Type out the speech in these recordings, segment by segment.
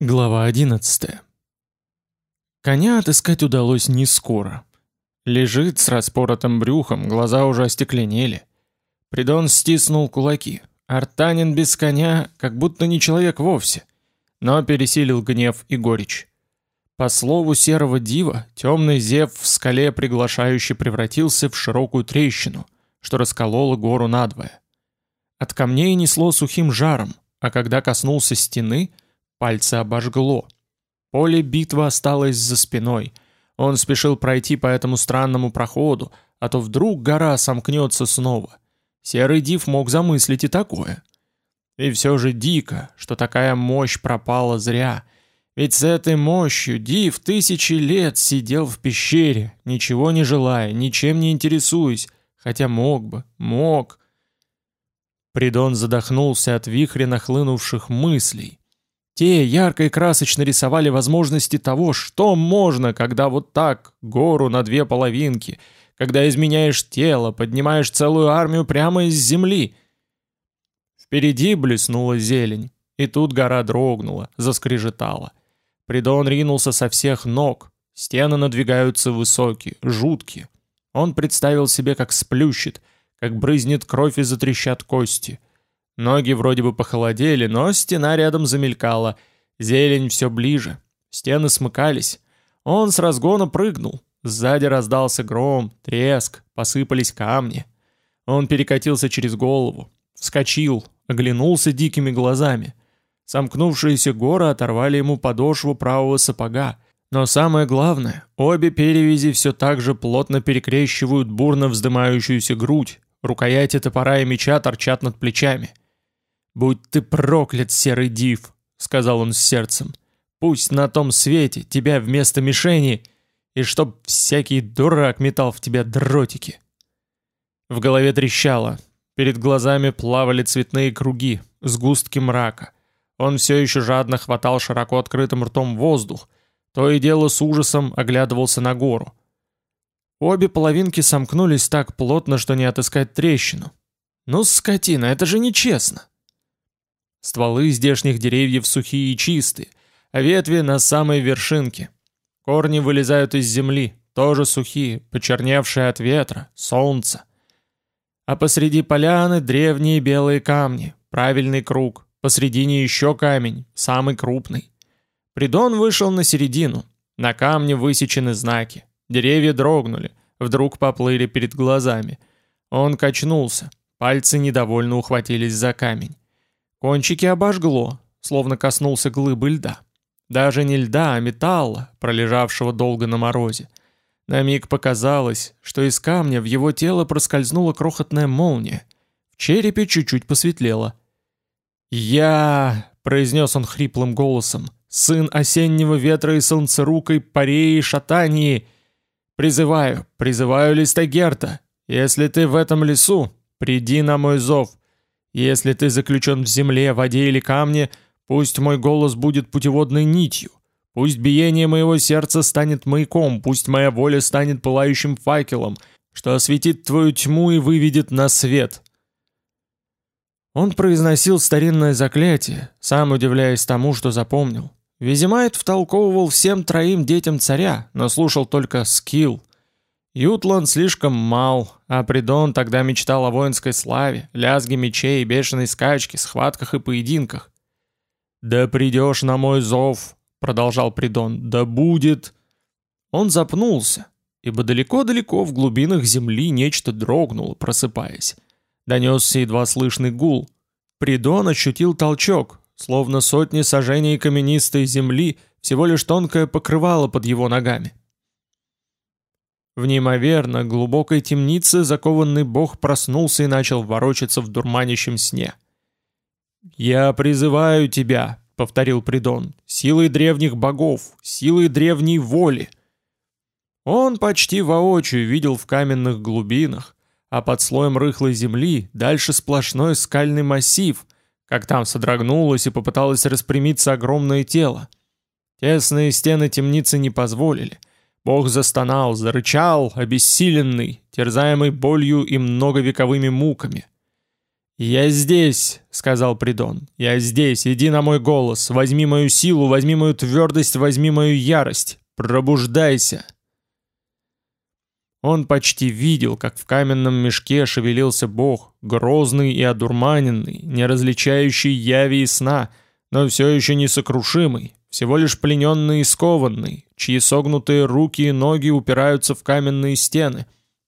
Глава 11. Коня отыскать удалось не скоро. Лежит с распоротым брюхом, глаза уже остекленели. Придон стиснул кулаки. Артанин без коня, как будто не человек вовсе, но пересилил гнев и горечь. По слову серого дива, темный зев в скале приглашающе превратился в широкую трещину, что расколола гору надвое. От камней несло сухим жаром, а когда коснулся стены — Пальцы обожгло. Поле битвы осталось за спиной. Он спешил пройти по этому странному проходу, а то вдруг гора сомкнется снова. Серый див мог замыслить и такое. И все же дико, что такая мощь пропала зря. Ведь с этой мощью див тысячи лет сидел в пещере, ничего не желая, ничем не интересуясь, хотя мог бы, мог. Придон задохнулся от вихря нахлынувших мыслей. Те ярко и красочно рисовали возможности того, что можно, когда вот так, гору на две половинки, когда изменяешь тело, поднимаешь целую армию прямо из земли. Впереди блеснула зелень, и тут гора дрогнула, заскрежетала. Придон ринулся со всех ног, стены надвигаются высокие, жуткие. Он представил себе, как сплющит, как брызнет кровь и затрещат кости — Ноги вроде бы похолодели, но стена рядом замелькала. Зелень все ближе. Стены смыкались. Он с разгона прыгнул. Сзади раздался гром, треск, посыпались камни. Он перекатился через голову, вскочил, оглянулся дикими глазами. Сомкнувшиеся горы оторвали ему подошву правого сапога. Но самое главное, обе перевязи все так же плотно перекрещивают бурно вздымающуюся грудь. Рукояти топора и меча торчат над плечами. «Будь ты проклят, серый див!» — сказал он с сердцем. «Пусть на том свете тебя вместо мишени, и чтоб всякий дурак метал в тебя дротики!» В голове трещало, перед глазами плавали цветные круги, сгустки мрака. Он все еще жадно хватал широко открытым ртом воздух, то и дело с ужасом оглядывался на гору. Обе половинки сомкнулись так плотно, что не отыскать трещину. «Ну, скотина, это же нечестно!» Стволы здешних деревьев сухие и чистые, а ветви на самой вершинке. Корни вылезают из земли, тоже сухие, почерневшие от ветра, солнца. А посреди поляны древние белые камни, правильный круг, посредине еще камень, самый крупный. Придон вышел на середину, на камне высечены знаки, деревья дрогнули, вдруг поплыли перед глазами. Он качнулся, пальцы недовольно ухватились за камень. Кончики обожгло, словно коснулся глыбы льда. Даже не льда, а металла, пролежавшего долго на морозе. На миг показалось, что из камня в его тело проскользнула крохотная молния. В черепе чуть-чуть посветлело. «Я...» — произнес он хриплым голосом. «Сын осеннего ветра и солнцерукой пареи шатании. Призываю, призываю Листагерта. Если ты в этом лесу, приди на мой зов. Если ты заключен в земле, воде или камне, пусть мой голос будет путеводной нитью, пусть биение моего сердца станет маяком, пусть моя воля станет пылающим факелом, что осветит твою тьму и выведет на свет». Он произносил старинное заклятие, сам удивляясь тому, что запомнил. Визимайт втолковывал всем троим детям царя, но слушал только скилл, Ютланд слишком мал, а Придон тогда мечтал о воинской славе, лязге мечей, бешеной скачке, схватках и поединках. «Да придешь на мой зов», — продолжал Придон, — «да будет...» Он запнулся, ибо далеко-далеко в глубинах земли нечто дрогнуло, просыпаясь. Донесся едва слышный гул. Придон ощутил толчок, словно сотни сажений каменистой земли, всего лишь тонкое покрывало под его ногами. В неимоверно глубокой темнице закованный бог проснулся и начал ворочаться в дурманящем сне. «Я призываю тебя», — повторил Придон, — «силой древних богов, силой древней воли». Он почти воочию видел в каменных глубинах, а под слоем рыхлой земли дальше сплошной скальный массив, как там содрогнулось и попыталось распрямиться огромное тело. Тесные стены темницы не позволили, Бог застонал, зарычал, обессиленный, терзаемый болью и многовековыми муками. «Я здесь», — сказал Придон. «Я здесь, иди на мой голос, возьми мою силу, возьми мою твердость, возьми мою ярость. Пробуждайся!» Он почти видел, как в каменном мешке шевелился бог, грозный и одурманенный, не различающий яви и сна, но все еще несокрушимый, всего лишь плененный и скованный, чьи согнутые руки и ноги упираются в каменные стены,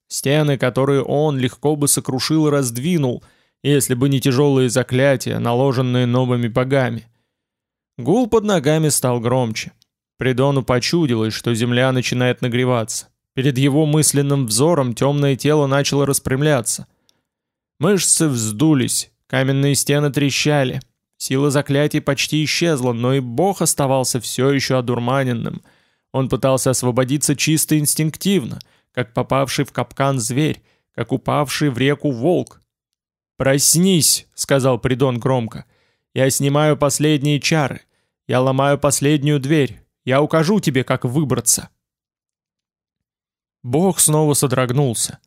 стены, которые он легко бы сокрушил и раздвинул, если бы не тяжелые заклятия, наложенные новыми богами. Гул под ногами стал громче. Придону почудилось, что земля начинает нагреваться. Перед его мысленным взором темное тело начало распрямляться. Мышцы вздулись, каменные стены трещали. Сила заклятий почти исчезла, но и бог оставался все еще одурманенным. Он пытался освободиться чисто инстинктивно, как попавший в капкан зверь, как упавший в реку волк. «Проснись!» — сказал Придон громко. «Я снимаю последние чары. Я ломаю последнюю дверь. Я укажу тебе, как выбраться». Бог снова содрогнулся.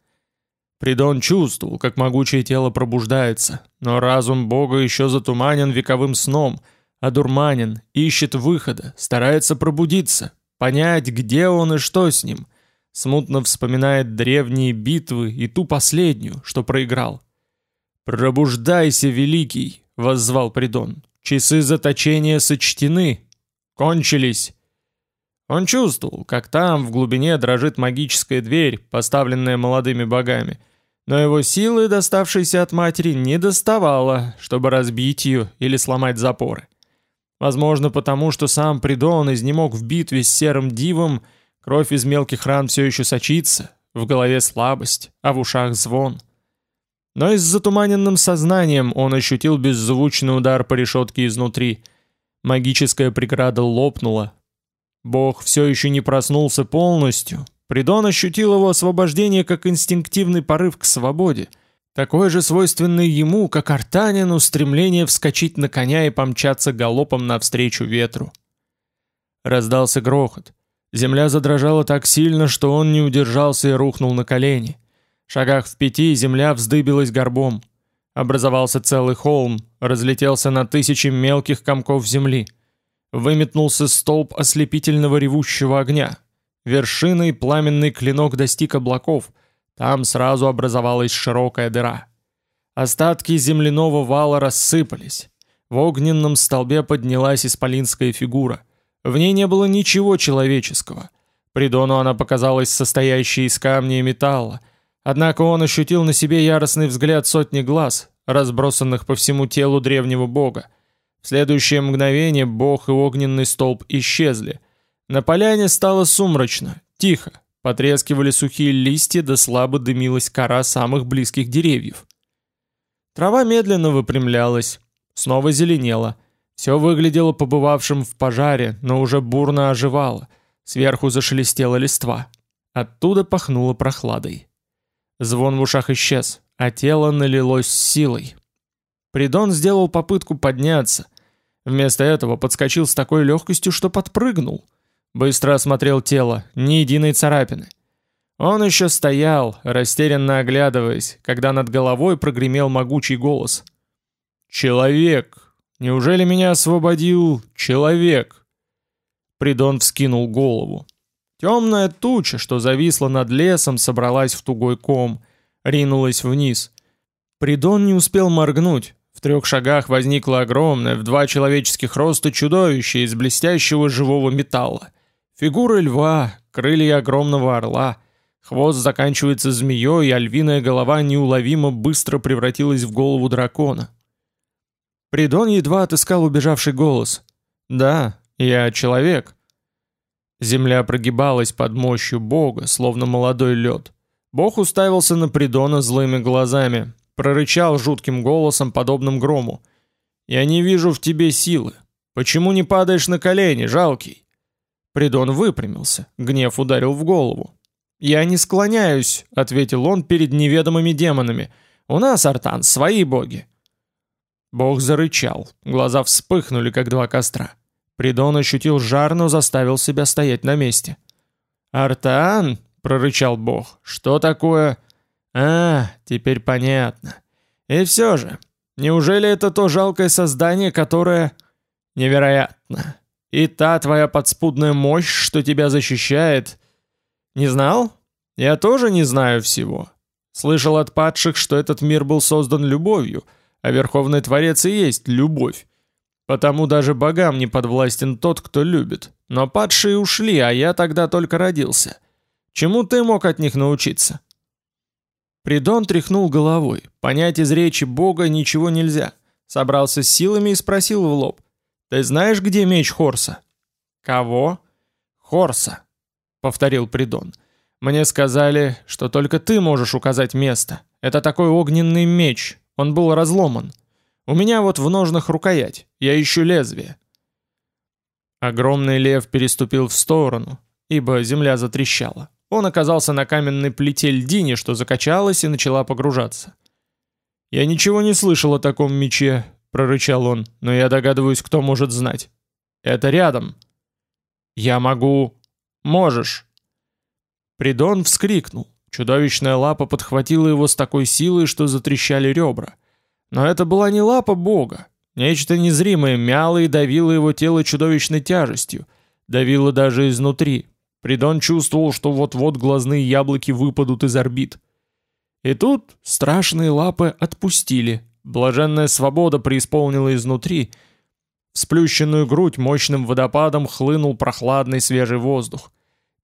Придон чувствовал, как могучее тело пробуждается, но разум Бога еще затуманен вековым сном, одурманен, ищет выхода, старается пробудиться, понять, где он и что с ним, смутно вспоминает древние битвы и ту последнюю, что проиграл. «Пробуждайся, великий!» — воззвал Придон. «Часы заточения сочтены! Кончились!» Он чувствовал, как там, в глубине, дрожит магическая дверь, поставленная молодыми богами. Но его силы, доставшиеся от матери, не доставало, чтобы разбить ее или сломать запоры. Возможно, потому что сам Придон изнемог в битве с серым дивом, кровь из мелких ран все еще сочится, в голове слабость, а в ушах звон. Но и с затуманенным сознанием он ощутил беззвучный удар по решетке изнутри. Магическая преграда лопнула, Бог все еще не проснулся полностью. Придон ощутил его освобождение как инстинктивный порыв к свободе, такое же свойственное ему, как артанину, стремление вскочить на коня и помчаться галопом навстречу ветру. Раздался грохот. Земля задрожала так сильно, что он не удержался и рухнул на колени. В шагах в пяти земля вздыбилась горбом. Образовался целый холм, разлетелся на тысячи мелких комков земли — Выметнулся столб ослепительного ревущего огня. Вершиной пламенный клинок достиг облаков. Там сразу образовалась широкая дыра. Остатки земляного вала рассыпались. В огненном столбе поднялась исполинская фигура. В ней не было ничего человеческого. Придону она показалась состоящей из камня и металла. Однако он ощутил на себе яростный взгляд сотни глаз, разбросанных по всему телу древнего бога. В следующее мгновение бог и огненный столб исчезли. На поляне стало сумрачно, тихо. Потрескивали сухие листья, да слабо дымилась кора самых близких деревьев. Трава медленно выпрямлялась, снова зеленела. Все выглядело побывавшим в пожаре, но уже бурно оживало. Сверху зашелестела листва. Оттуда пахнуло прохладой. Звон в ушах исчез, а тело налилось силой. Придон сделал попытку подняться, Вместо этого подскочил с такой легкостью, что подпрыгнул. Быстро осмотрел тело, ни единой царапины. Он еще стоял, растерянно оглядываясь, когда над головой прогремел могучий голос. «Человек! Неужели меня освободил человек?» Придон вскинул голову. Темная туча, что зависла над лесом, собралась в тугой ком, ринулась вниз. Придон не успел моргнуть, в трех шагах возникло огромное, в два человеческих роста чудовище из блестящего живого металла. Фигура льва, крылья огромного орла. Хвост заканчивается змеей, а львиная голова неуловимо быстро превратилась в голову дракона. Придон едва отыскал убежавший голос. «Да, я человек». Земля прогибалась под мощью бога, словно молодой лед. Бог уставился на Придона злыми глазами, прорычал жутким голосом, подобным грому. «Я не вижу в тебе силы. Почему не падаешь на колени, жалкий?» Придон выпрямился, гнев ударил в голову. «Я не склоняюсь», — ответил он перед неведомыми демонами. «У нас, Артан, свои боги». Бог зарычал, глаза вспыхнули, как два костра. Придон ощутил жар, но заставил себя стоять на месте. «Артан!» — прорычал Бог. «Что такое?» А, теперь понятно. И все же, Неужели это то жалкое создание, которое... Невероятно. И та твоя подспудная мощь, что тебя защищает... Не знал? Я тоже не знаю всего. Слышал от падших, что этот мир был создан любовью, а Верховный Творец и есть любовь. Потому даже богам не подвластен тот, кто любит. Но падшие ушли, а я тогда только родился. Чему ты мог от них научиться?» Придон тряхнул головой. Понять из речи бога ничего нельзя. Собрался с силами и спросил в лоб. «Ты знаешь, где меч Хорса?» «Кого?» «Хорса», — повторил Придон. «Мне сказали, что только ты можешь указать место. Это такой огненный меч. Он был разломан. У меня вот в ножнах рукоять. Я ищу лезвие». Огромный лев переступил в сторону, ибо земля затрещала. Он оказался на каменной плите льдине, что закачалась и начала погружаться. «Я ничего не слышал о таком мече», — прорычал он, — «но я догадываюсь, кто может знать. Это рядом». «Я могу...» «Можешь». Придон вскрикнул. Чудовищная лапа подхватила его с такой силой, что затрещали ребра. Но это была не лапа бога. Нечто незримое мяло и давило его тело чудовищной тяжестью. Давило даже изнутри, Придон чувствовал, что вот-вот глазные яблоки выпадут из орбит. И тут страшные лапы отпустили. Блаженная свобода преисполнила изнутри. В сплющенную грудь мощным водопадом хлынул прохладный свежий воздух.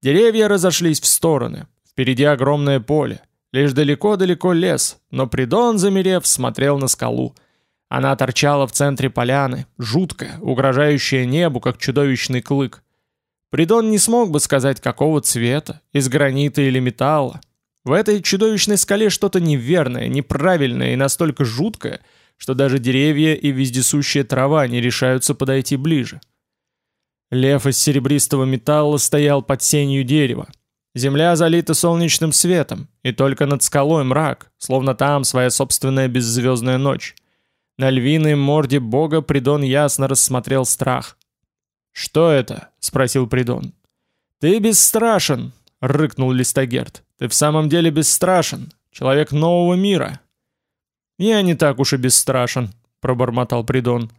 Деревья разошлись в стороны. Впереди огромное поле. Лишь далеко-далеко лес, но Придон, замерев, смотрел на скалу. Она торчала в центре поляны, жуткая, угрожающая небу, как чудовищный клык. Придон не смог бы сказать, какого цвета, из гранита или металла. В этой чудовищной скале что-то неверное, неправильное и настолько жуткое, что даже деревья и вездесущая трава не решаются подойти ближе. Лев из серебристого металла стоял под сенью дерева. Земля залита солнечным светом, и только над скалой мрак, словно там своя собственная беззвездная ночь. На львиной морде бога Придон ясно рассмотрел страх. «Что это?» — спросил Придон. «Ты бесстрашен!» — рыкнул Листогерт. «Ты в самом деле бесстрашен! Человек нового мира!» «Я не так уж и бесстрашен», — пробормотал Придон.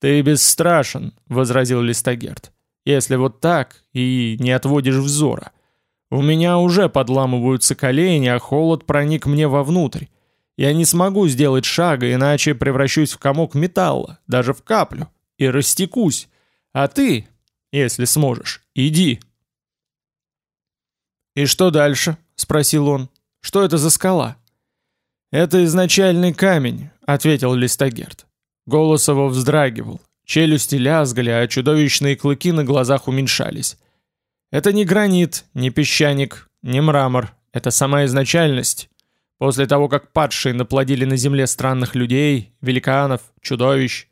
«Ты бесстрашен», — возразил Листогерт. «Если вот так и не отводишь взора. У меня уже подламываются колени, а холод проник мне вовнутрь. Я не смогу сделать шага, иначе превращусь в комок металла, даже в каплю, и растекусь. А ты, если сможешь, иди. «И что дальше?» — спросил он. «Что это за скала?» «Это изначальный камень», — ответил Листогерт. Голос его вздрагивал, челюсти лязгали, а чудовищные клыки на глазах уменьшались. «Это не гранит, не песчаник, не мрамор, это сама изначальность. После того, как падшие наплодили на земле странных людей, великанов, чудовищ...»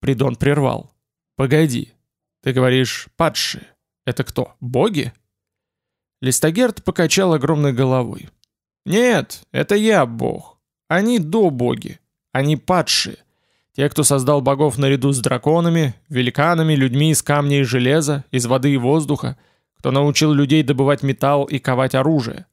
Придон прервал. «Погоди, ты говоришь «падшие». Это кто, боги?» Листогерт покачал огромной головой. «Нет, это я бог. Они до боги. Они падшие. Те, кто создал богов наряду с драконами, великанами, людьми из камня и железа, из воды и воздуха, кто научил людей добывать металл и ковать оружие».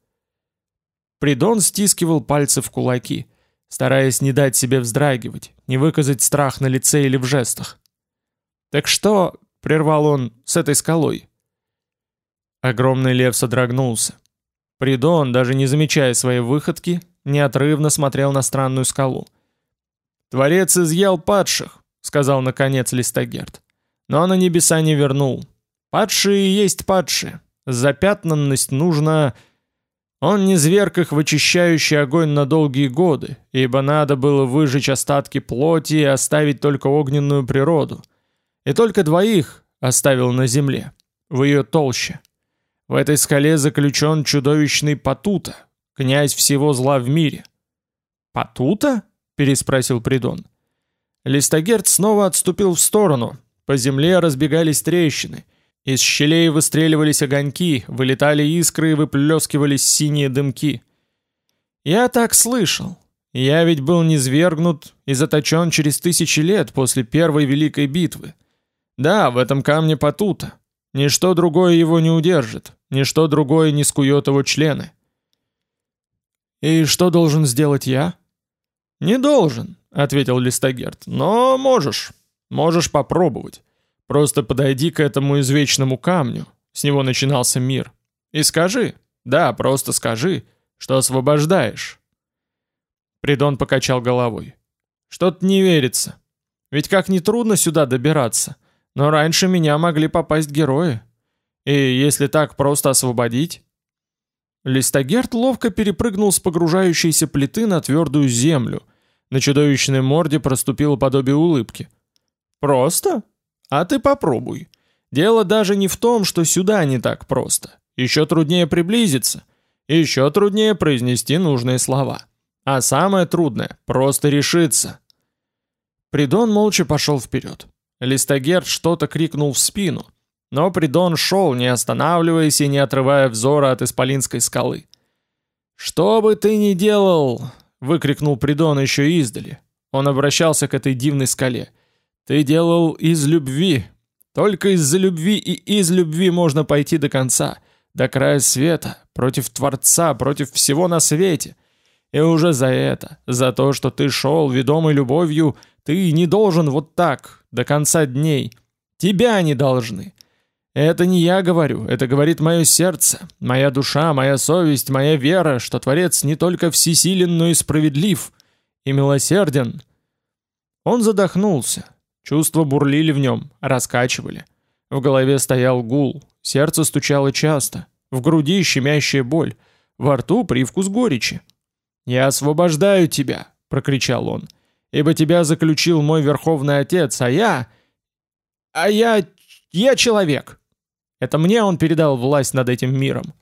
Придон стискивал пальцы в кулаки, стараясь не дать себе вздрагивать, не выказать страх на лице или в жестах. «Так что?» — прервал он с этой скалой. Огромный лев содрогнулся. Придон, даже не замечая своей выходки, неотрывно смотрел на странную скалу. «Творец изъял падших», — сказал наконец Листогерт. «Но на небеса не вернул. Падшие есть падшие. Запятнанность нужно...» Он не зверг их в очищающий огонь на долгие годы, ибо надо было выжечь остатки плоти и оставить только огненную природу. И только двоих оставил на земле, в ее толще. В этой скале заключен чудовищный Патута, князь всего зла в мире. «Патута?» — переспросил Придон. Листогерт снова отступил в сторону. По земле разбегались трещины. Из щелей выстреливались огоньки, вылетали искры и выплескивались синие дымки. «Я так слышал. Я ведь был низвергнут и заточен через тысячи лет после первой великой битвы. Да, в этом камне потута. Ничто другое его не удержит, ничто другое не скует его члены. И что должен сделать я? Не должен. — ответил Листогерт, — «но можешь, можешь попробовать. Просто подойди к этому извечному камню, с него начинался мир, и скажи, да, просто скажи, что освобождаешь». Придон покачал головой. «Что-то не верится. Ведь как не трудно сюда добираться, но раньше меня могли попасть герои. И если так просто освободить...» Листогерт ловко перепрыгнул с погружающейся плиты на твердую землю. На чудовищной морде проступило подобие улыбки. «Просто? А ты попробуй. Дело даже не в том, что сюда не так просто. Еще труднее приблизиться. Еще труднее произнести нужные слова. А самое трудное — просто решиться». Придон молча пошел вперед. Листогерт что-то крикнул в спину — но Придон шел, не останавливаясь и не отрывая взора от исполинской скалы. «Что бы ты ни делал!» — выкрикнул Придон еще издали. Он обращался к этой дивной скале. «Ты делал из любви. Только из-за любви и из любви можно пойти до конца, до края света, против Творца, против всего на свете. И уже за это, за то, что ты шел, ведомый любовью, ты не должен вот так, до конца дней. Тебя они должны. Это не я говорю, это говорит мое сердце, моя душа, моя совесть, моя вера, что Творец не только всесилен, но и справедлив, и милосерден. Он задохнулся, чувства бурлили в нем, раскачивали. В голове стоял гул, сердце стучало часто, в груди щемящая боль, во рту привкус горечи. «Я освобождаю тебя!» — прокричал он. «Ибо тебя заключил мой Верховный Отец, а я... А я... я человек!» Это мне он передал власть над этим миром.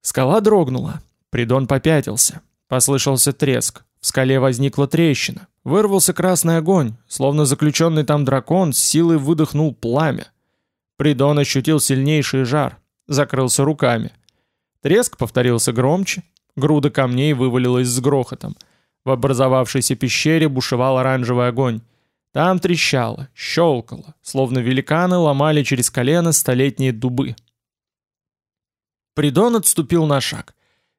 Скала дрогнула. Придон попятился. Послышался треск. В скале возникла трещина. Вырвался красный огонь, словно заключенный там дракон с силой выдохнул пламя. Придон ощутил сильнейший жар. Закрылся руками. Треск повторился громче. Груда камней вывалилась с грохотом. В образовавшейся пещере бушевал оранжевый огонь. Там трещало, щелкало, словно великаны ломали через колено столетние дубы. Придон отступил на шаг.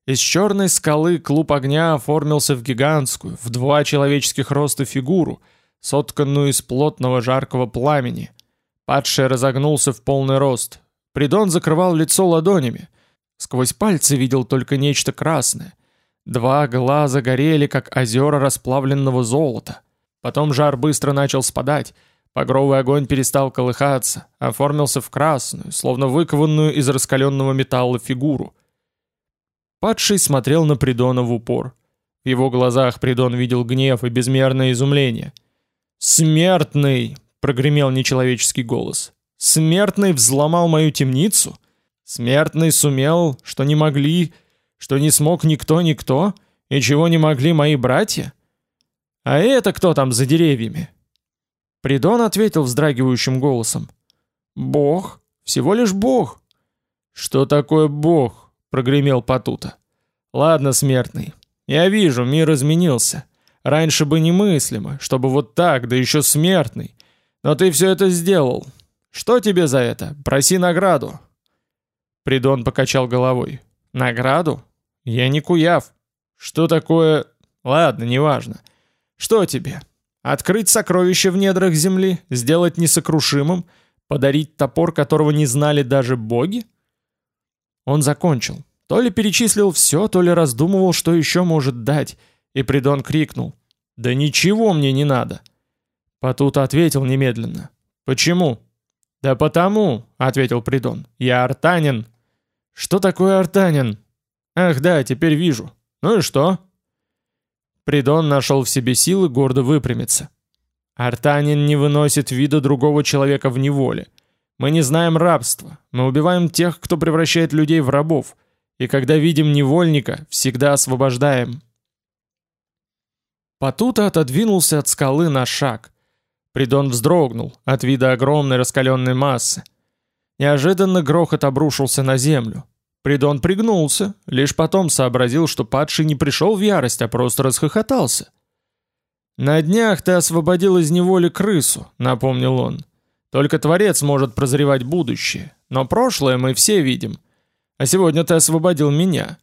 Из черной скалы клуб огня оформился в гигантскую, в два человеческих роста фигуру, сотканную из плотного жаркого пламени. Падший разогнулся в полный рост. Придон закрывал лицо ладонями. Сквозь пальцы видел только нечто красное. Два глаза горели, как озера расплавленного золота. Потом жар быстро начал спадать, Погровый огонь перестал колыхаться, оформился в красную, словно выкованную из раскаленного металла фигуру. Падший смотрел на Придона в упор. В его глазах Придон видел гнев и безмерное изумление. «Смертный!» — прогремел нечеловеческий голос. «Смертный взломал мою темницу? Смертный сумел, что не могли, что не смог никто-никто, и чего не могли мои братья?» «А это кто там за деревьями?» Придон ответил вздрагивающим голосом. «Бог. Всего лишь Бог». «Что такое Бог?» — прогремел Патута. «Ладно, смертный. Я вижу, мир изменился. Раньше бы немыслимо, чтобы вот так, да еще смертный. Но ты все это сделал. Что тебе за это? Проси награду». Придон покачал головой. «Награду? Я не куяв. Что такое... Ладно, неважно. Что тебе? Открыть сокровище в недрах земли, сделать несокрушимым, подарить топор, которого не знали даже боги? Он закончил. То ли перечислил все, то ли раздумывал, что еще может дать, и Придон крикнул. «Да ничего мне не надо!» Патута ответил немедленно. «Почему?» «Да потому», — ответил Придон. «Я артанин». «Что такое артанин?» «Ах да, теперь вижу. Ну и что?» Придон нашел в себе силы гордо выпрямиться. Артанин не выносит вида другого человека в неволе. Мы не знаем рабства. Мы убиваем тех, кто превращает людей в рабов. И когда видим невольника, всегда освобождаем. Патута отодвинулся от скалы на шаг. Придон вздрогнул от вида огромной раскаленной массы. Неожиданно грохот обрушился на землю. Придон пригнулся, лишь потом сообразил, что падший не пришел в ярость, а просто расхохотался. «На днях ты освободил из неволи крысу», — напомнил он. «Только Творец может прозревать будущее, но прошлое мы все видим. А сегодня ты освободил меня.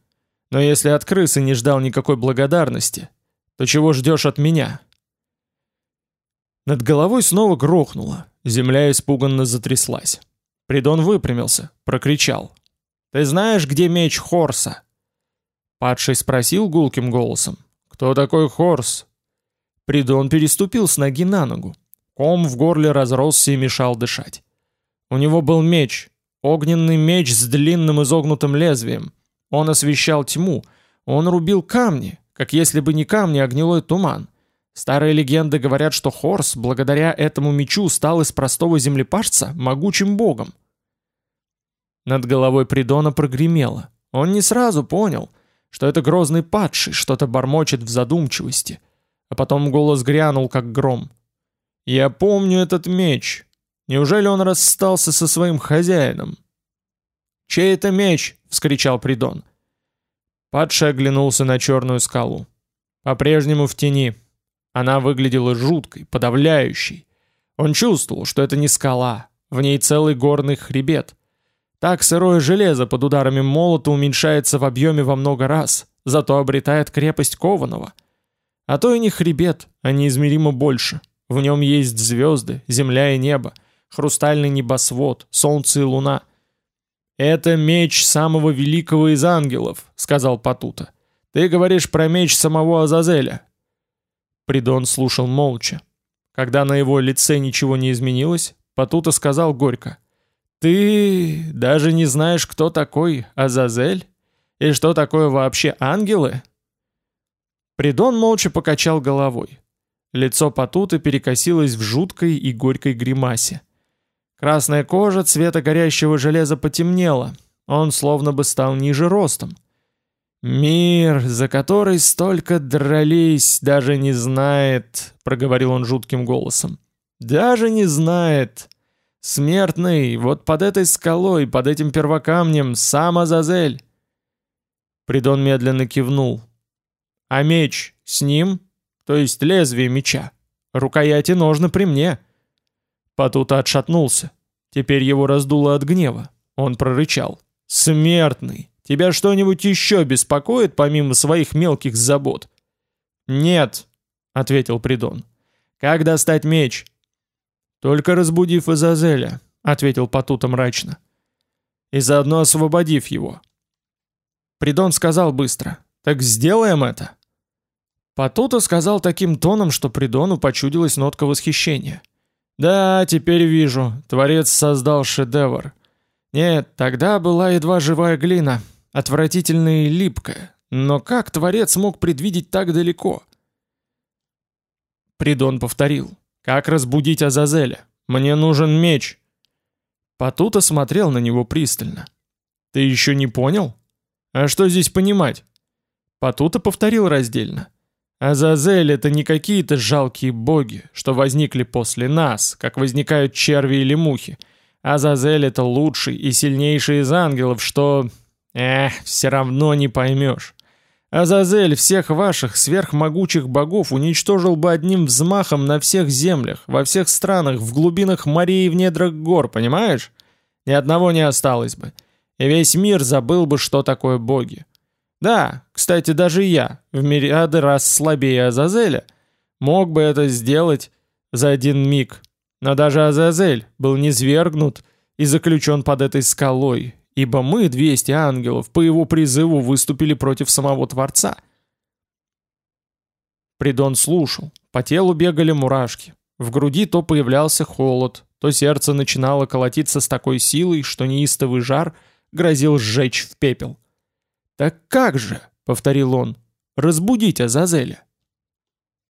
Но если от крысы не ждал никакой благодарности, то чего ждешь от меня?» Над головой снова грохнуло, земля испуганно затряслась. Придон выпрямился, прокричал. «Ты знаешь, где меч Хорса?» Падший спросил гулким голосом. «Кто такой Хорс?» Придон переступил с ноги на ногу. Ком в горле разросся и мешал дышать. У него был меч, огненный меч с длинным изогнутым лезвием. Он освещал тьму, он рубил камни, как если бы не камни, а гнилой туман. Старые легенды говорят, что Хорс, благодаря этому мечу, стал из простого землепашца могучим богом. Над головой Придона прогремело. Он не сразу понял, что это грозный падший что-то бормочет в задумчивости. А потом голос грянул, как гром. «Я помню этот меч. Неужели он расстался со своим хозяином?» «Чей это меч?» — вскричал Придон. Падший оглянулся на черную скалу. По-прежнему в тени. Она выглядела жуткой, подавляющей. Он чувствовал, что это не скала, в ней целый горный хребет. Так сырое железо под ударами молота уменьшается в объеме во много раз, зато обретает крепость кованого. А то и не хребет, а неизмеримо больше. В нем есть звезды, земля и небо, хрустальный небосвод, солнце и луна. «Это меч самого великого из ангелов», — сказал Патута. «Ты говоришь про меч самого Азазеля». Придон слушал молча. Когда на его лице ничего не изменилось, Патута сказал горько — «Ты даже не знаешь, кто такой Азазель? И что такое вообще ангелы?» Придон молча покачал головой. Лицо Патута перекосилось в жуткой и горькой гримасе. Красная кожа цвета горящего железа потемнела, он словно бы стал ниже ростом. «Мир, за который столько дрались, даже не знает», — проговорил он жутким голосом. «Даже не знает. Смертный, вот под этой скалой, под этим первокамнем, сам Азазель!» Придон медленно кивнул. «А меч с ним? То есть лезвие меча? Рукояти ножны при мне!» Патута отшатнулся. Теперь его раздуло от гнева. Он прорычал. «Смертный! Тебя что-нибудь еще беспокоит, помимо своих мелких забот?» «Нет», — ответил Придон. «Как достать меч?» «Только разбудив Азазеля», — ответил Патута мрачно. «И заодно освободив его». Придон сказал быстро. «Так сделаем это». Патута сказал таким тоном, что Придону почудилась нотка восхищения. «Да, теперь вижу. Творец создал шедевр. Нет, тогда была едва живая глина, отвратительная и липкая. Но как Творец мог предвидеть так далеко?» Придон повторил. Как разбудить Азазеля? Мне нужен меч. Патута смотрел на него пристально. Ты еще не понял? А что здесь понимать? Патута повторил раздельно. Азазель — это не какие-то жалкие боги, что возникли после нас, как возникают черви или мухи. Азазель — это лучший и сильнейший из ангелов, что... Эх, все равно не поймешь. Азазель всех ваших сверхмогучих богов уничтожил бы одним взмахом на всех землях, во всех странах, в глубинах морей и в недрах гор, понимаешь? Ни одного не осталось бы. И весь мир забыл бы, что такое боги. Да, кстати, даже я, в мириады раз слабее Азазеля, мог бы это сделать за один миг. Но даже Азазель был низвергнут и заключен под этой скалой, ибо мы, 200 ангелов, по его призыву выступили против самого Творца. Придон слушал, по телу бегали мурашки, в груди то появлялся холод, то сердце начинало колотиться с такой силой, что неистовый жар грозил сжечь в пепел. «Так как же?» — повторил он. «Разбудить Азазеля».